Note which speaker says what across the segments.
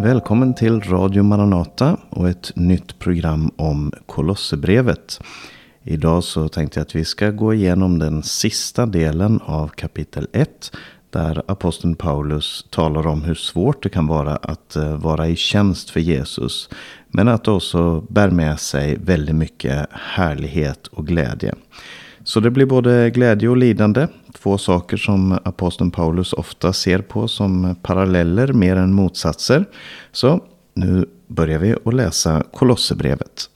Speaker 1: Välkommen till Radio Maranata och ett nytt program om Kolosserbrevet. Idag så tänkte jag att vi ska gå igenom den sista delen av kapitel 1. Där aposteln Paulus talar om hur svårt det kan vara att eh, vara i tjänst för Jesus. Men att det också bär med sig väldigt mycket härlighet och glädje. Så det blir både glädje och lidande. Två saker som aposteln Paulus ofta ser på som paralleller mer än motsatser. Så nu börjar vi att läsa Kolosserbrevet.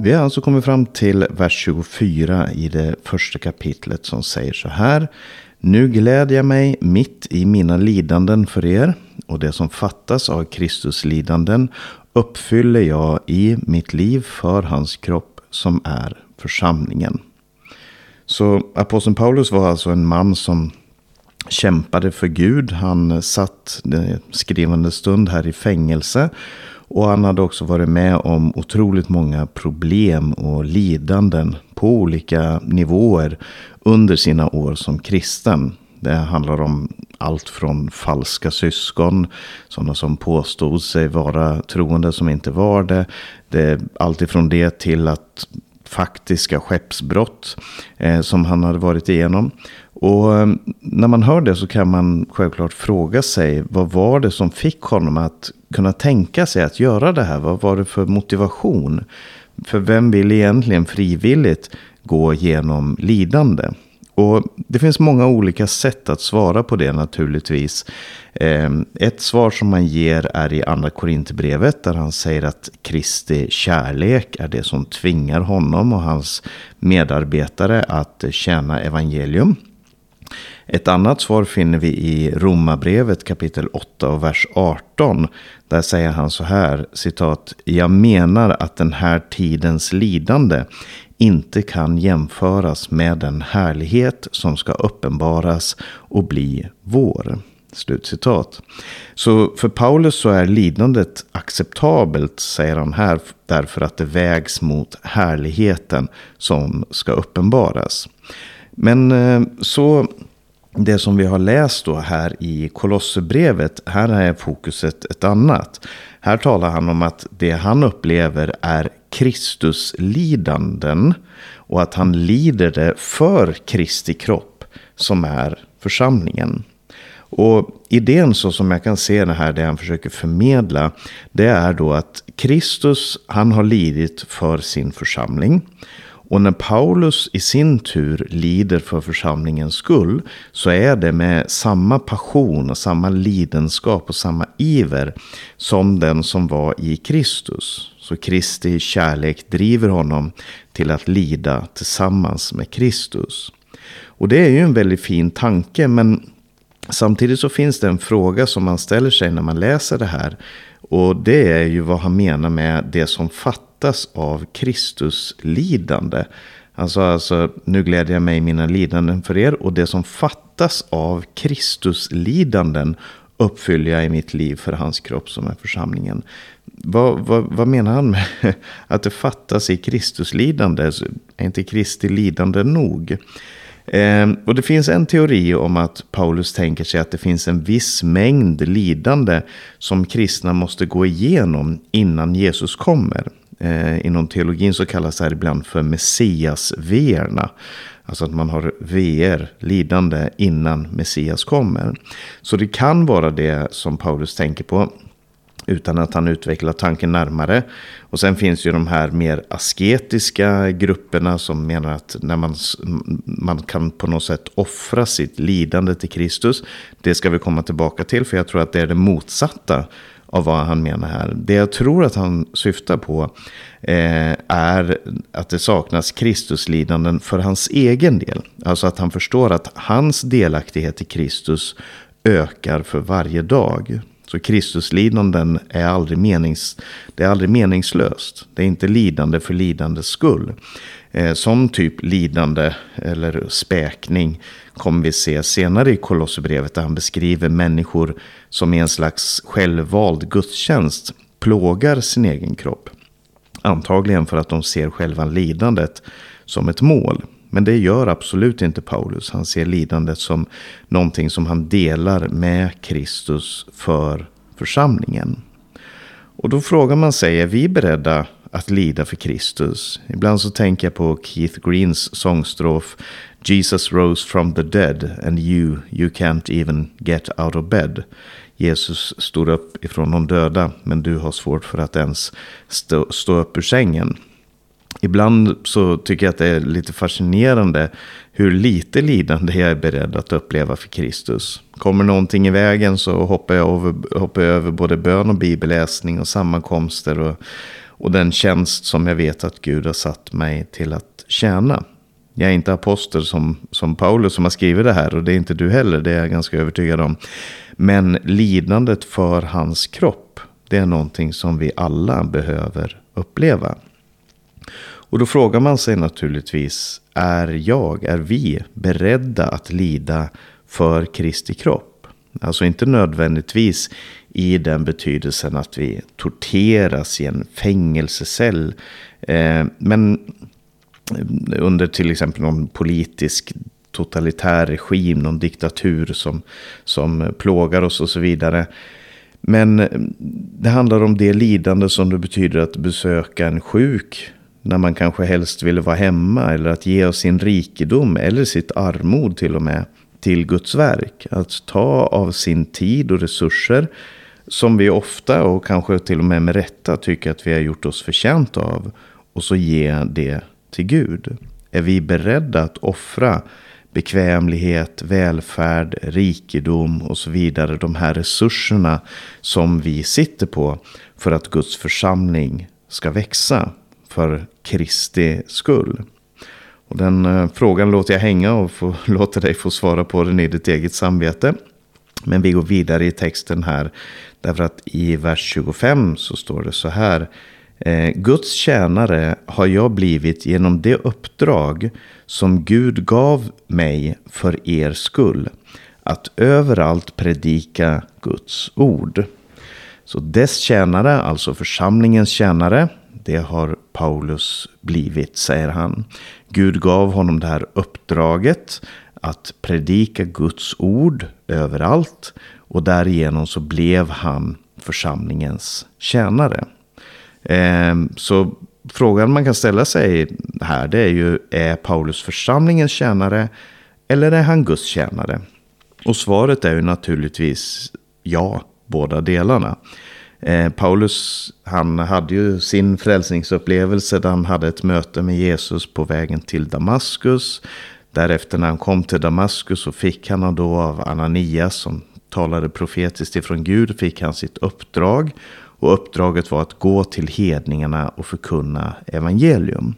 Speaker 1: Vi har alltså kommit fram till vers 24 i det första kapitlet som säger så här. Nu glädjer jag mig mitt i mina lidanden för er och det som fattas av Kristus lidanden uppfyller jag i mitt liv för hans kropp som är församlingen. Så aposteln Paulus var alltså en man som kämpade för Gud. Han satt skrivande stund här i fängelse. Och han hade också varit med om otroligt många problem och lidanden på olika nivåer under sina år som kristen. Det handlar om allt från falska syskon, sådana som påstod sig vara troende som inte var det. det allt ifrån det till att faktiska skeppsbrott eh, som han hade varit igenom. Och eh, när man hör det så kan man självklart fråga sig vad var det som fick honom att kunna tänka sig att göra det här? Vad var det för motivation? För vem vill egentligen frivilligt gå genom lidande? Och det finns många olika sätt att svara på det naturligtvis. Ehm, ett svar som man ger är i andra Korinthierbrevet där han säger att Kristi kärlek är det som tvingar honom och hans medarbetare att tjäna evangelium. Ett annat svar finner vi i Romarbrevet kapitel 8 och vers 18. Där säger han så här, citat. Jag menar att den här tidens lidande inte kan jämföras med den härlighet som ska uppenbaras och bli vår. Slutcitat. Så för Paulus så är lidandet acceptabelt, säger han här, därför att det vägs mot härligheten som ska uppenbaras. Men eh, så det som vi har läst då här i Kolosserbrevet, här är fokuset ett annat. Här talar han om att det han upplever är Kristus lidanden och att han lider det för Kristi kropp som är församlingen. Och idén så som jag kan se det här, det han försöker förmedla, det är då att Kristus, han har lidit för sin församling. Och när Paulus i sin tur lider för församlingens skull så är det med samma passion och samma lidenskap och samma iver som den som var i Kristus. Så Kristi kärlek driver honom till att lida tillsammans med Kristus. Och det är ju en väldigt fin tanke men samtidigt så finns det en fråga som man ställer sig när man läser det här. Och det är ju vad han menar med det som fattas av Kristus lidande. Alltså, alltså, nu gläder jag mig i mina lidanden för er. Och det som fattas av Kristus lidanden uppfyller jag i mitt liv för hans kropp som är församlingen. Vad, vad, vad menar han med att det fattas i Kristus lidande? Är inte Kristi lidande nog? Eh, och det finns en teori om att Paulus tänker sig att det finns en viss mängd lidande som kristna måste gå igenom innan Jesus kommer. Eh, inom teologin så kallas det här ibland för Messias-veerna. Alltså att man har VR, lidande, innan Messias kommer. Så det kan vara det som Paulus tänker på. Utan att han utvecklar tanken närmare. Och sen finns ju de här mer asketiska grupperna som menar att när man, man kan på något sätt offra sitt lidande till Kristus. Det ska vi komma tillbaka till för jag tror att det är det motsatta av vad han menar här. Det jag tror att han syftar på eh, är att det saknas Kristuslidanden för hans egen del. Alltså att han förstår att hans delaktighet i Kristus ökar för varje dag. Så Kristuslidanden är aldrig, menings, det är aldrig meningslöst. Det är inte lidande för lidandes skull. Eh, som typ lidande eller späkning kommer vi se senare i Kolosserbrevet där han beskriver människor som i en slags självvald gudstjänst plågar sin egen kropp. Antagligen för att de ser själva lidandet som ett mål. Men det gör absolut inte Paulus. Han ser lidandet som någonting som han delar med Kristus för församlingen. Och då frågar man sig, är vi beredda att lida för Kristus? Ibland så tänker jag på Keith Greens sångstrof Jesus rose from the dead and you, you can't even get out of bed. Jesus stod upp ifrån de döda men du har svårt för att ens stå, stå upp ur sängen. Ibland så tycker jag att det är lite fascinerande hur lite lidande jag är beredd att uppleva för Kristus. Kommer någonting i vägen så hoppar jag över, hoppar jag över både bön och bibelläsning och sammankomster och, och den tjänst som jag vet att Gud har satt mig till att tjäna. Jag är inte apostel som, som Paulus som har skrivit det här och det är inte du heller, det är jag ganska övertygad om. Men lidandet för hans kropp, det är någonting som vi alla behöver uppleva. Och då frågar man sig naturligtvis, är jag, är vi beredda att lida för Kristi kropp? Alltså inte nödvändigtvis i den betydelsen att vi torteras i en fängelsecell. Eh, men under till exempel någon politisk totalitär regim, någon diktatur som, som plågar oss och så vidare. Men eh, det handlar om det lidande som det betyder att besöka en sjuk när man kanske helst ville vara hemma eller att ge av sin rikedom eller sitt armod till och med till Guds verk. Att ta av sin tid och resurser som vi ofta och kanske till och med med rätta tycker att vi har gjort oss förtjänta av och så ge det till Gud. Är vi beredda att offra bekvämlighet, välfärd, rikedom och så vidare. De här resurserna som vi sitter på för att Guds församling ska växa för Kristi skull. Och den eh, frågan låter jag hänga och får, låter dig få svara på den i ditt eget samvete. Men vi går vidare i texten här. Därför att i vers 25 så står det så här. Eh, Guds tjänare har jag blivit genom det uppdrag som Gud gav mig för er skull. Att överallt predika Guds ord. Så dess tjänare, alltså församlingens tjänare, det har Paulus blivit, säger han. Gud gav honom det här uppdraget att predika Guds ord överallt. Och därigenom så blev han församlingens tjänare. Ehm, så frågan man kan ställa sig här det är ju, är Paulus församlingens tjänare eller är han Guds tjänare? Och svaret är ju naturligtvis ja, båda delarna. Eh, Paulus han hade ju sin frälsningsupplevelse där han hade ett möte med Jesus på vägen till Damaskus. Därefter när han kom till Damaskus så fick han då av Ananias som talade profetiskt ifrån Gud, fick han sitt uppdrag. Och uppdraget var att gå till hedningarna och förkunna evangelium.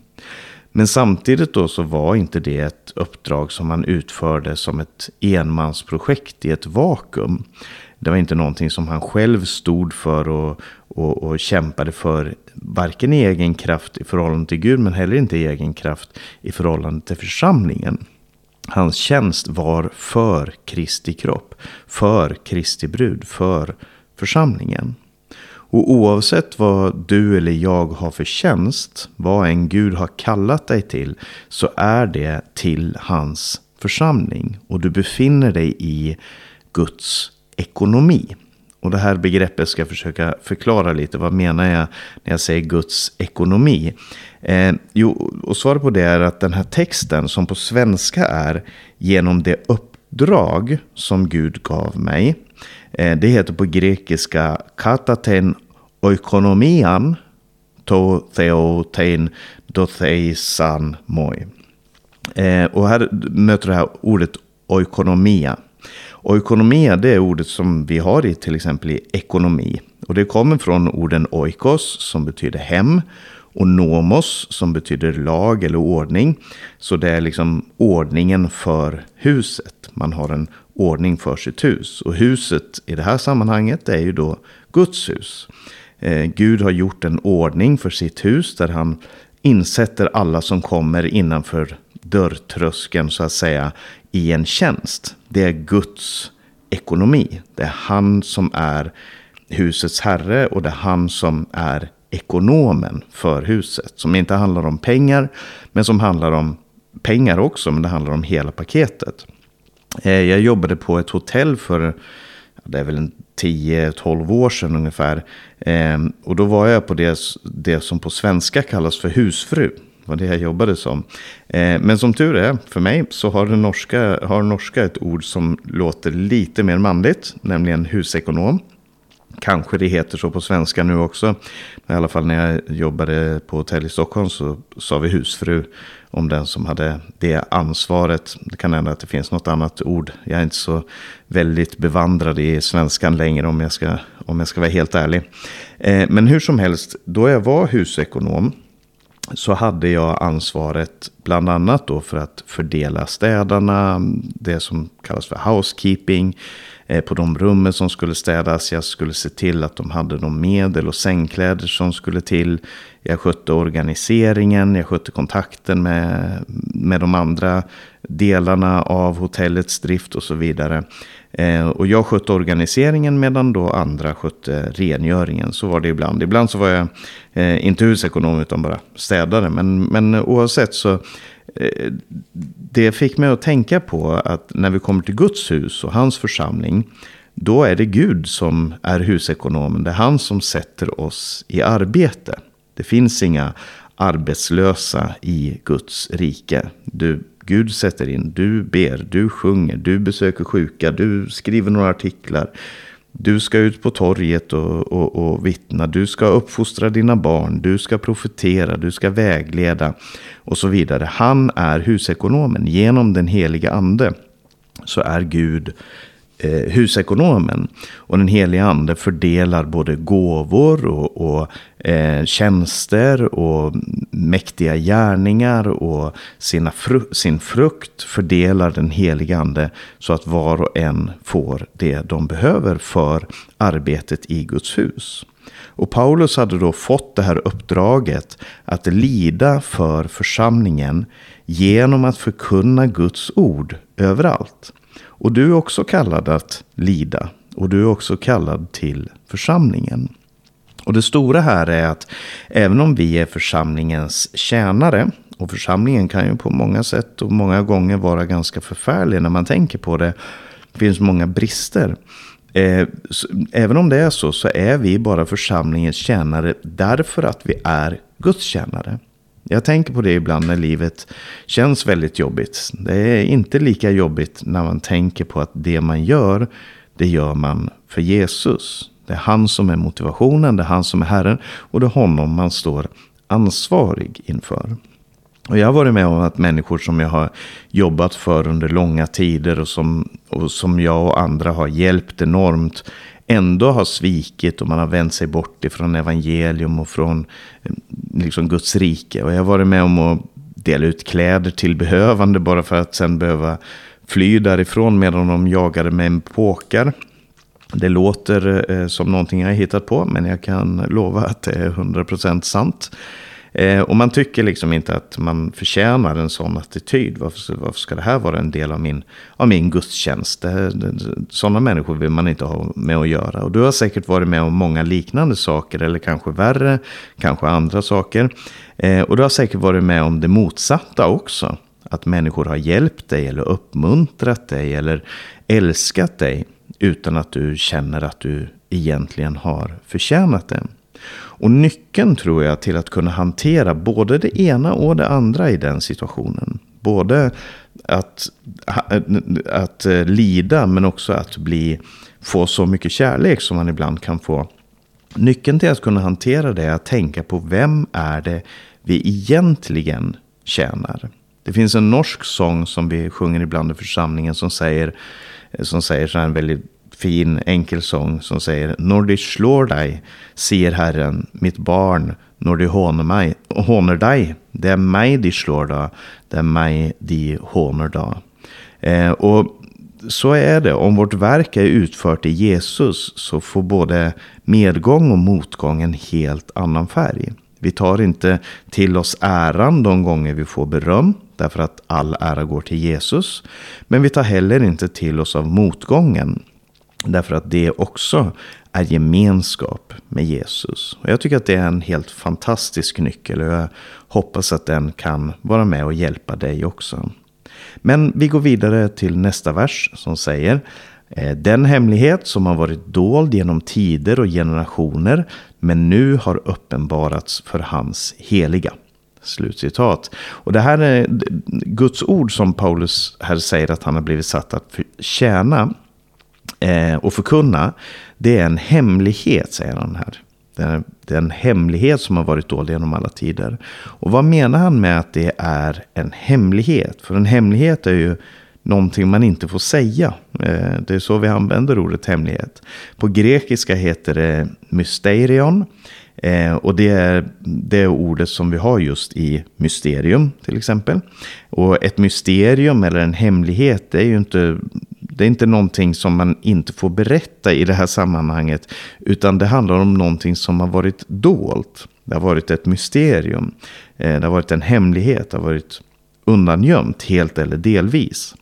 Speaker 1: Men samtidigt då så var inte det ett uppdrag som man utförde som ett enmansprojekt i ett vakuum. Det var inte någonting som han själv stod för och, och, och kämpade för. Varken i egen kraft i förhållande till Gud men heller inte i egen kraft i förhållande till församlingen. Hans tjänst var för Kristi kropp, för Kristi brud, för församlingen. Och oavsett vad du eller jag har för tjänst, vad en Gud har kallat dig till, så är det till hans församling. Och du befinner dig i Guds ekonomi. Och det här begreppet ska jag försöka förklara lite. Vad menar jag när jag säger Guds ekonomi? Eh, jo, och svaret på det är att den här texten som på svenska är genom det uppdrag som Gud gav mig. Eh, det heter på grekiska kataten oikonomian to theotein dotheisan moi. Eh, och här möter det här ordet oikonomia. Oikonomia det är ordet som vi har i till exempel i ekonomi. Och det kommer från orden oikos som betyder hem. Och nomos som betyder lag eller ordning. Så det är liksom ordningen för huset. Man har en ordning för sitt hus. Och huset i det här sammanhanget är ju då Guds hus. Eh, Gud har gjort en ordning för sitt hus där han insätter alla som kommer innanför dörrtröskeln så att säga i en tjänst. Det är Guds ekonomi. Det är han som är husets herre och det är han som är ekonomen för huset. Som inte handlar om pengar men som handlar om pengar också, men det handlar om hela paketet. Eh, jag jobbade på ett hotell för, det är väl en 10-12 år sedan ungefär. Eh, och då var jag på det, det som på svenska kallas för husfru var det jag jobbade som. Eh, men som tur är för mig så har, det norska, har norska ett ord som låter lite mer manligt, nämligen husekonom. Kanske det heter så på svenska nu också. I alla fall när jag jobbade på hotell i Stockholm så sa vi husfru om den som hade det ansvaret. Det kan hända att det finns något annat ord. Jag är inte så väldigt bevandrad i svenskan längre om jag ska, om jag ska vara helt ärlig. Eh, men hur som helst, då jag var husekonom så hade jag ansvaret bland annat då för att fördela städarna, det som kallas för housekeeping, Eh, på de rummen som skulle städas. Jag skulle se till att de hade de medel och sängkläder som skulle till. Jag skötte organiseringen, jag skötte kontakten med, med de andra delarna av hotellets drift och så vidare. Eh, och jag skötte organiseringen medan då andra skötte rengöringen. Så var det ibland. Ibland så var jag eh, inte husekonom utan bara städare. Men, men oavsett så Eh, det fick mig att tänka på att när vi kommer till Guds hus och hans församling. Då är det Gud som är husekonomen. Det är han som sätter oss i arbete. Det finns inga arbetslösa i Guds rike. Du Gud sätter in, du ber, du sjunger, du besöker sjuka, du skriver några artiklar. Du ska ut på torget och, och, och vittna, du ska uppfostra dina barn, du ska profetera, du ska vägleda och så vidare. Han är husekonomen. Genom den heliga ande så är Gud eh, husekonomen. Och den heliga ande fördelar både gåvor och, och eh, tjänster och mäktiga gärningar och sina fru sin frukt fördelar den heliga ande så att var och en får det de behöver för arbetet i Guds hus. Och Paulus hade då fått det här uppdraget att lida för församlingen genom att förkunna Guds ord överallt. Och du är också kallad att lida. Och du är också kallad till församlingen. Och det stora här är att även om vi är församlingens tjänare. Och församlingen kan ju på många sätt och många gånger vara ganska förfärlig när man tänker på det. Det finns många brister. Eh, även om det är så, så är vi bara församlingens tjänare därför att vi är Guds tjänare. Jag tänker på det ibland när livet känns väldigt jobbigt. Det är inte lika jobbigt när man tänker på att det man gör, det gör man för Jesus. Det är han som är motivationen, det är han som är Herren och det är honom man står ansvarig inför. Och jag har varit med om att människor som jag har jobbat för under långa tider och som, och som jag och andra har hjälpt enormt ändå har svikit och man har vänt sig bort ifrån evangelium och från eh, liksom Guds rike. Och jag har varit med om att dela ut kläder till behövande bara för att sen behöva fly därifrån medan de jagade med en påkar. Det låter eh, som någonting jag har hittat på men jag kan lova att det är 100% sant. Eh, och man tycker liksom inte att man förtjänar en sån attityd. Varför, varför ska det här vara en del av min, av min gudstjänst? Det, det, sådana människor vill man inte ha med att göra. Och du har säkert varit med om många liknande saker. Eller kanske värre, kanske andra saker. Eh, och du har säkert varit med om det motsatta också. Att människor har hjälpt dig eller uppmuntrat dig eller älskat dig. Utan att du känner att du egentligen har förtjänat det. Och nyckeln tror jag till att kunna hantera både det ena och det andra i den situationen. Både att, att lida men också att bli, få så mycket kärlek som man ibland kan få. Nyckeln till att kunna hantera det är att tänka på vem är det vi egentligen tjänar. Det finns en norsk sång som vi sjunger ibland i församlingen som säger, som säger så här en väldigt fin enkel sång som säger När de slår dig, säger Herren, mitt barn, när de hånar, mig, hånar dig. Det är mig de slår då, det är mig de hånar då. Eh, och så är det. Om vårt verk är utfört i Jesus så får både medgång och motgång en helt annan färg. Vi tar inte till oss äran de gånger vi får beröm. Därför att all ära går till Jesus. Men vi tar heller inte till oss av motgången. Därför att det också är gemenskap med Jesus. Och jag tycker att det är en helt fantastisk nyckel och jag hoppas att den kan vara med och hjälpa dig också. Men vi går vidare till nästa vers som säger eh, den hemlighet som har varit dold genom tider och generationer men nu har uppenbarats för hans heliga. Slutcitat. Och det här är Guds ord som Paulus här säger att han har blivit satt att tjäna eh, och förkunna. Det är en hemlighet, säger han här. Det är, det är en hemlighet som har varit dold genom alla tider. Och vad menar han med att det är en hemlighet? För en hemlighet är ju någonting man inte får säga. Eh, det är så vi använder ordet hemlighet. På grekiska heter det mysterion. Eh, och det är det ordet som vi har just i mysterium till exempel. Och ett mysterium eller en hemlighet det är ju inte, det är inte någonting som man inte får berätta i det här sammanhanget. Utan det handlar om någonting som har varit dolt. Det har varit ett mysterium. Eh, det har varit en hemlighet. Det har varit undangömt helt eller delvis.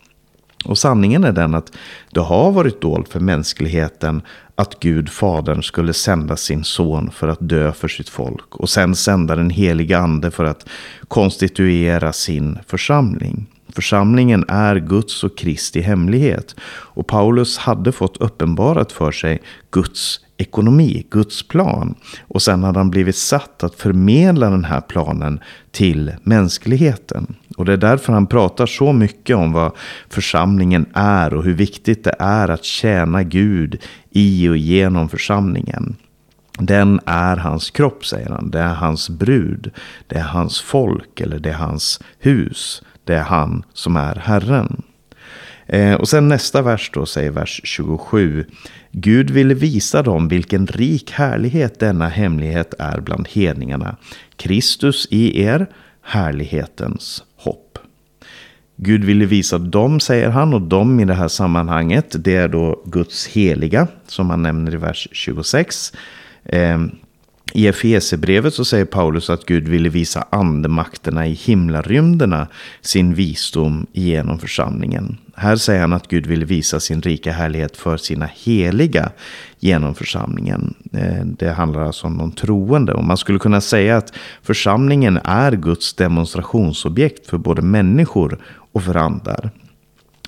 Speaker 1: Och sanningen är den att det har varit dolt för mänskligheten att Gud, Fadern, skulle sända sin son för att dö för sitt folk. Och sen sända den heliga ande för att konstituera sin församling. Församlingen är Guds och Kristi hemlighet. Och Paulus hade fått uppenbarat för sig Guds ekonomi, Guds plan. Och sen hade han blivit satt att förmedla den här planen till mänskligheten. Och det är därför han pratar så mycket om vad församlingen är och hur viktigt det är att tjäna Gud i och genom församlingen. Den är hans kropp, säger han. Det är hans brud. Det är hans folk eller det är hans hus. Det är han som är Herren. Eh, och sen nästa vers då säger vers 27. Gud ville visa dem vilken rik härlighet denna hemlighet är bland hedningarna. Kristus i er, härlighetens hopp. Gud ville visa dem, säger han, och dem i det här sammanhanget, det är då Guds heliga, som han nämner i vers 26. Eh, i Efesebrevet så säger Paulus att Gud ville visa andemakterna i himlarymderna sin visdom genom församlingen. Här säger han att Gud ville visa sin rika härlighet för sina heliga genom församlingen. Eh, det handlar alltså om de troende. Och man skulle kunna säga att församlingen är Guds demonstrationsobjekt för både människor och för andar.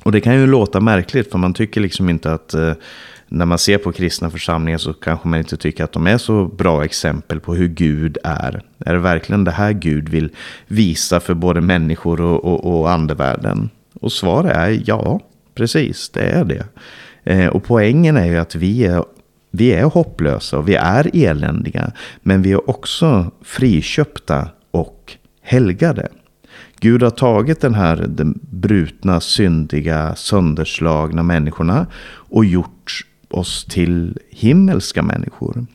Speaker 1: Och det kan ju låta märkligt för man tycker liksom inte att eh, när man ser på kristna församlingar så kanske man inte tycker att de är så bra exempel på hur Gud är. Är det verkligen det här Gud vill visa för både människor och, och, och andevärlden? Och svaret är ja, precis, det är det. Eh, och poängen är ju att vi är, vi är hopplösa och vi är eländiga. Men vi är också friköpta och helgade. Gud har tagit den här den brutna, syndiga, sönderslagna människorna och gjort oss till himmelska människor.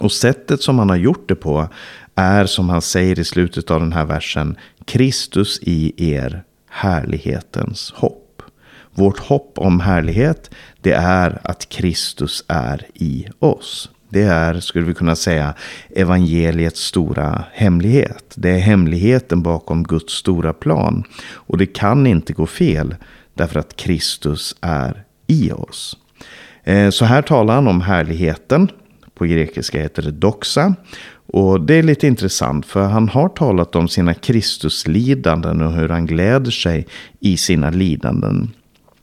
Speaker 1: Och sättet som han har gjort det på är som han säger i slutet av den här versen. Kristus i er, härlighetens hopp. Vårt hopp om härlighet, det är att Kristus är i oss. Det är, skulle vi kunna säga, evangeliets stora hemlighet. Det är hemligheten bakom Guds stora plan. Och det kan inte gå fel därför att Kristus är i oss. Eh, så här talar han om härligheten. På grekiska heter det doxa. Och det är lite intressant för han har talat om sina Kristuslidanden och hur han gläder sig i sina lidanden.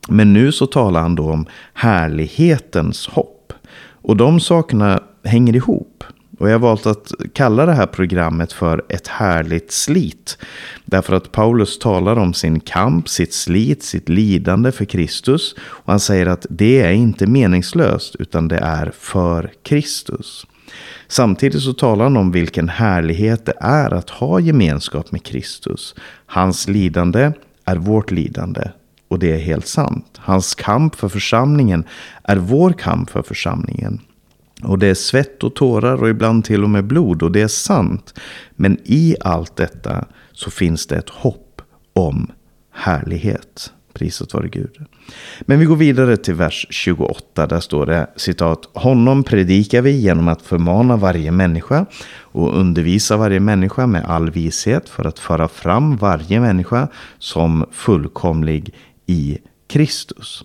Speaker 1: Men nu så talar han då om härlighetens hopp. Och de sakerna hänger ihop. Och jag har valt att kalla det här programmet för ett härligt slit. Därför att Paulus talar om sin kamp, sitt slit, sitt lidande för Kristus. Och han säger att det är inte meningslöst utan det är för Kristus. Samtidigt så talar han om vilken härlighet det är att ha gemenskap med Kristus. Hans lidande är vårt lidande. Och det är helt sant. Hans kamp för församlingen är vår kamp för församlingen. Och det är svett och tårar och ibland till och med blod. Och det är sant. Men i allt detta så finns det ett hopp om härlighet. Priset vare Gud. Men vi går vidare till vers 28. Där står det citat. Honom predikar vi genom att förmana varje människa och undervisa varje människa med all vishet för att föra fram varje människa som fullkomlig i Kristus.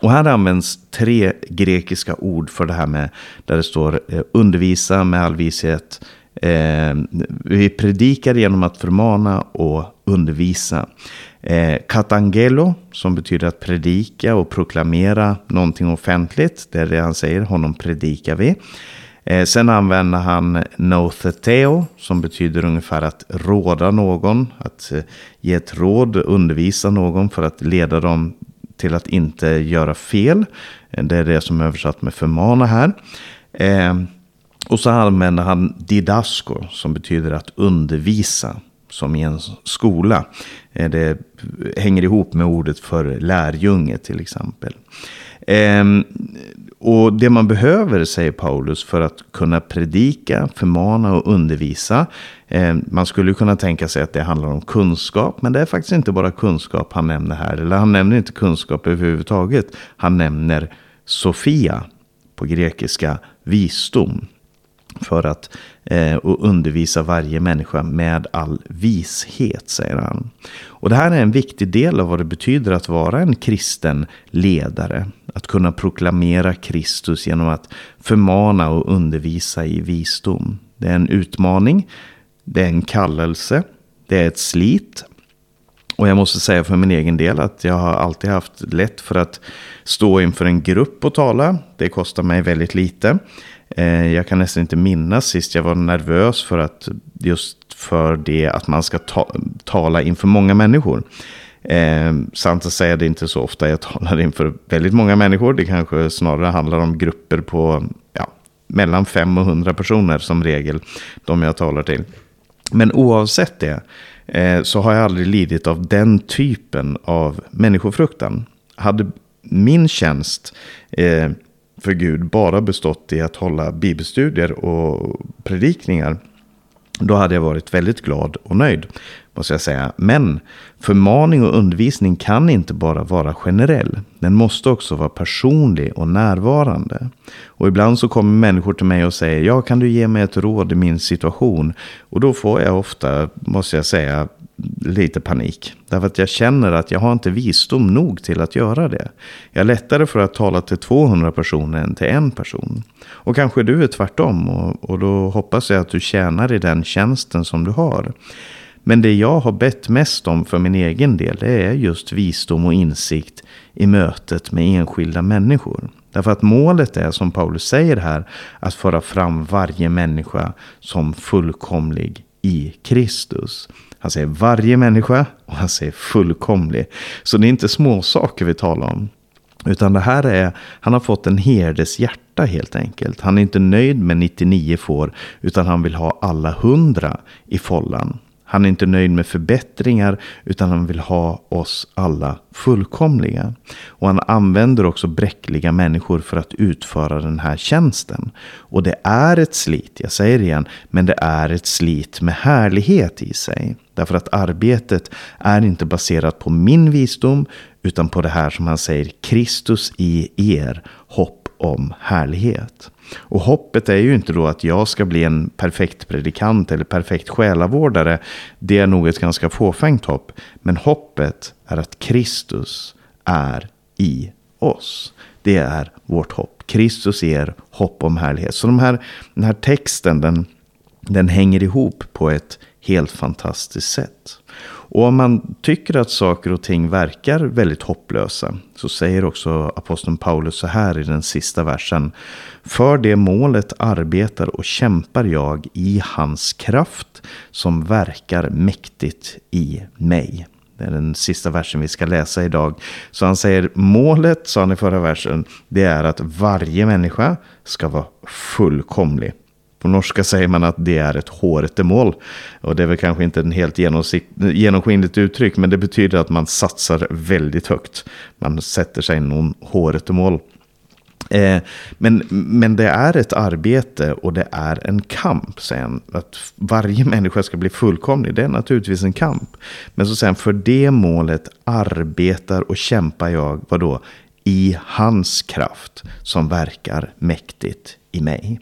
Speaker 1: Och här används tre grekiska ord för det här med där det står eh, undervisa med all vishet. Eh, vi predikar genom att förmana och undervisa. Eh, katangelo, som betyder att predika och proklamera någonting offentligt. Det är det han säger, honom predikar vi. Eh, sen använder han notheteo, som betyder ungefär att råda någon. Att eh, ge ett råd, undervisa någon för att leda dem till att inte göra fel. Det är det som är översatt med förmana här. Eh, och så använder han didasko som betyder att undervisa. Som i en skola. Eh, det hänger ihop med ordet för lärjunge till exempel. Eh, och det man behöver, säger Paulus, för att kunna predika, förmana och undervisa. Eh, man skulle kunna tänka sig att det handlar om kunskap, men det är faktiskt inte bara kunskap han nämner här. Eller han nämner inte kunskap överhuvudtaget. Han nämner Sofia, på grekiska visdom. För att eh, undervisa varje människa med all vishet, säger han. Och det här är en viktig del av vad det betyder att vara en kristen ledare. Att kunna proklamera Kristus genom att förmana och undervisa i visdom. Det är en utmaning. Det är en kallelse. Det är ett slit. Och jag måste säga för min egen del att jag har alltid haft lätt för att stå inför en grupp och tala. Det kostar mig väldigt lite. Eh, jag kan nästan inte minnas sist jag var nervös för att just för det att man ska ta, tala inför många människor. Eh, sant att säga, det är inte så ofta jag talar inför väldigt många människor. Det kanske snarare handlar om grupper på ja, mellan 5 och 100 personer som regel. De jag talar till. Men oavsett det eh, så har jag aldrig lidit av den typen av människofruktan. Hade min tjänst eh, för Gud bara bestått i att hålla bibelstudier och predikningar. Då hade jag varit väldigt glad och nöjd, måste jag säga. Men förmaning och undervisning kan inte bara vara generell. Den måste också vara personlig och närvarande. Och ibland så kommer människor till mig och säger, ja kan du ge mig ett råd i min situation? Och då får jag ofta, måste jag säga, lite panik. Därför att jag känner att jag har inte visdom nog till att göra det. Jag är lättare för att tala till 200 personer än till en person. Och kanske du är tvärtom och, och då hoppas jag att du tjänar i den tjänsten som du har. Men det jag har bett mest om för min egen del det är just visdom och insikt i mötet med enskilda människor. Därför att målet är, som Paulus säger här, att föra fram varje människa som fullkomlig i Kristus. Han säger varje människa och han säger fullkomlig. Så det är inte små saker vi talar om. Utan det här är, han har fått en herdes hjärta helt enkelt. Han är inte nöjd med 99 får, utan han vill ha alla hundra i follan. Han är inte nöjd med förbättringar utan han vill ha oss alla fullkomliga. Och han använder också bräckliga människor för att utföra den här tjänsten. Och det är ett slit, jag säger det igen, men det är ett slit med härlighet i sig. Därför att arbetet är inte baserat på min visdom utan på det här som han säger, Kristus i er, hopp om härlighet. Och hoppet är ju inte då att jag ska bli en perfekt predikant eller perfekt själavårdare. Det är nog ett ganska fåfängt hopp. Men hoppet är att Kristus är i oss. Det är vårt hopp. Kristus ger hopp om härlighet. Så de här, den här texten den, den hänger ihop på ett helt fantastiskt sätt. Och om man tycker att saker och ting verkar väldigt hopplösa så säger också aposteln Paulus så här i den sista versen. För det målet arbetar och kämpar jag i hans kraft som verkar mäktigt i mig. Det är den sista versen vi ska läsa idag. Så han säger målet, sa han i förra versen, det är att varje människa ska vara fullkomlig. På norska säger man att det är ett hårtemål. Och det är väl kanske inte en helt genomskinligt uttryck, men det betyder att man satsar väldigt högt. Man sätter sig någon hårtemål. Eh, men, men det är ett arbete och det är en kamp. Sen. Att varje människa ska bli fullkomlig, det är naturligtvis en kamp. Men så sen för det målet arbetar och kämpar jag, vadå? I hans kraft som verkar mäktigt i mig.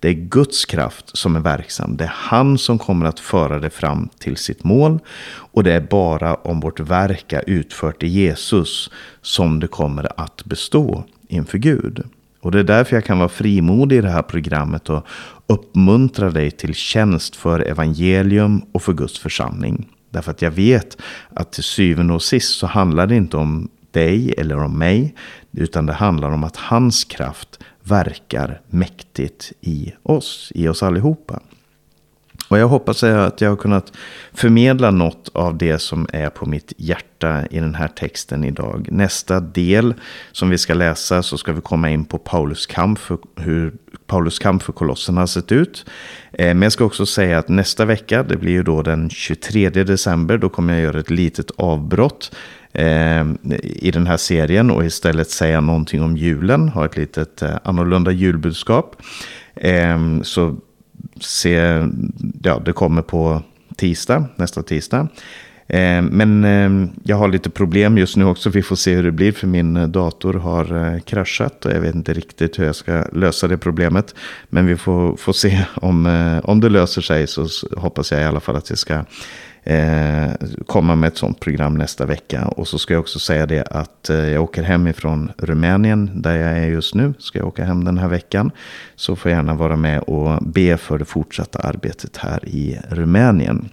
Speaker 1: Det är Guds kraft som är verksam. Det är han som kommer att föra det fram till sitt mål. Och det är bara om vårt verk är utfört i Jesus som det kommer att bestå inför Gud. Och det är därför jag kan vara frimodig i det här programmet och uppmuntra dig till tjänst för evangelium och för Guds församling. Därför att jag vet att till syvende och sist så handlar det inte om dig eller om mig. Utan det handlar om att hans kraft verkar mäktigt i oss, i oss allihopa. Och jag hoppas att jag har kunnat förmedla något av det som är på mitt hjärta i den här texten idag. Nästa del som vi ska läsa så ska vi komma in på Paulus kamp för hur Paulus kamp för kolosserna har sett ut. Eh, men jag ska också säga att nästa vecka, det blir ju då den 23 december, då kommer jag göra ett litet avbrott eh, i den här serien och istället säga någonting om julen, ha ett litet eh, annorlunda julbudskap. Ehm, så se, ja, det kommer på tisdag, nästa tisdag. Ehm, men ehm, jag har lite problem just nu också. Vi får se hur det blir för min eh, dator har eh, kraschat. Och jag vet inte riktigt hur jag ska lösa det problemet. Men vi får, får se om, eh, om det löser sig. Så hoppas jag i alla fall att jag ska eh, komma med ett sånt program nästa vecka. Och så ska jag också säga det att eh, jag åker hem ifrån Rumänien där jag är just nu. Ska jag åka hem den här veckan. Så får jag gärna vara med och be för det fortsatta arbetet här i Rumänien.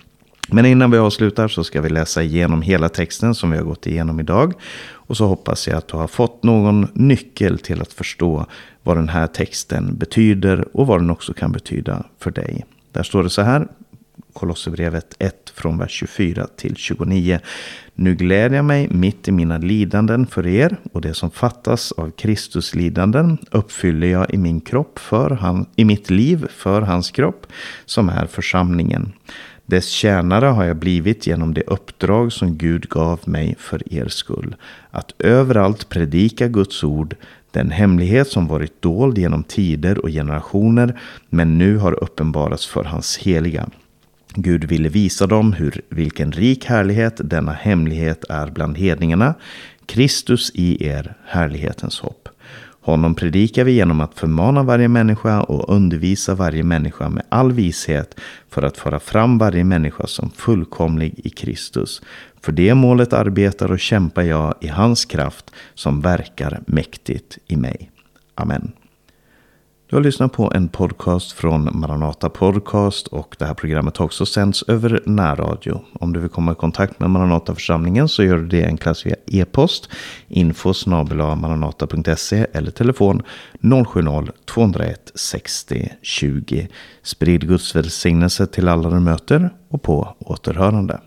Speaker 1: Men innan vi avslutar så ska vi läsa igenom hela texten som vi har gått igenom idag. Och så hoppas jag att du har fått någon nyckel till att förstå vad den här texten betyder och vad den också kan betyda för dig. Där står det så här, Kolosserbrevet 1 från vers 24 till 29. Nu gläder jag mig mitt i mina lidanden för er och det som fattas av Kristus lidanden uppfyller jag i min kropp för han, i mitt liv för hans kropp som är församlingen. Dess tjänare har jag blivit genom det uppdrag som Gud gav mig för er skull. Att överallt predika Guds ord, den hemlighet som varit dold genom tider och generationer, men nu har uppenbarats för hans heliga. Gud ville visa dem hur, vilken rik härlighet denna hemlighet är bland hedningarna. Kristus i er, härlighetens hopp. Honom predikar vi genom att förmana varje människa och undervisa varje människa med all vishet för att föra fram varje människa som fullkomlig i Kristus. För det målet arbetar och kämpar jag i hans kraft som verkar mäktigt i mig. Amen. Du har lyssnat på en podcast från Maranata Podcast och det här programmet har också sänds över närradio. Om du vill komma i kontakt med Maranata-församlingen så gör du det enklast via e-post info maranata.se eller telefon 070-201 60 20. Sprid Guds välsignelse till alla du möter och på återhörande.